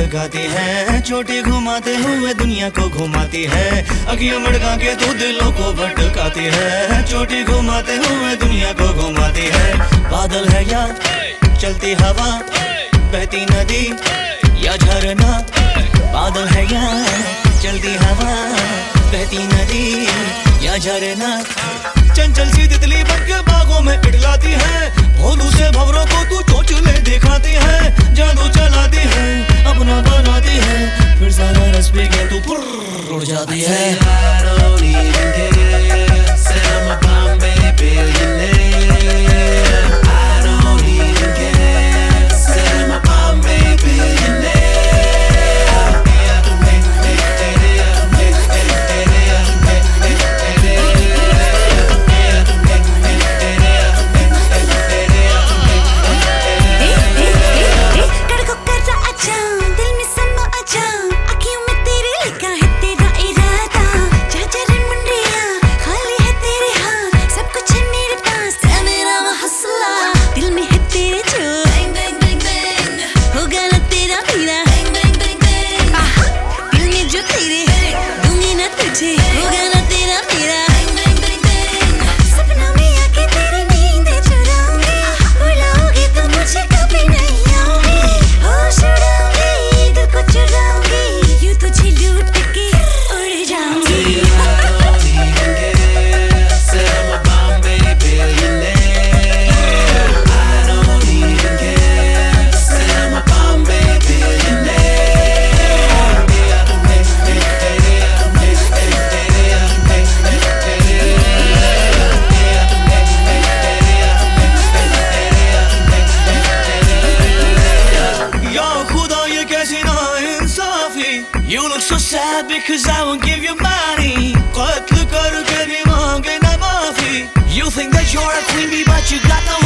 लगाती है। चोटी घुमाते हुए दुनिया को घुमाती है। अखियों मड़का के तू दिलों को भटकाती है। चोटी घुमाते हुए दुनिया को घुमाती है। बादल है या चलती हवा, बहती नदी या झरना, बादल है या चलती हवा, बहती नदी या झरना। चंचल सी तितली बन के बागों में इटलाती है। भोलू से भवरों को तू चोचले दिखाती है। yeah. take so sad because I won't give you money. You think that you're a queen bee but you got no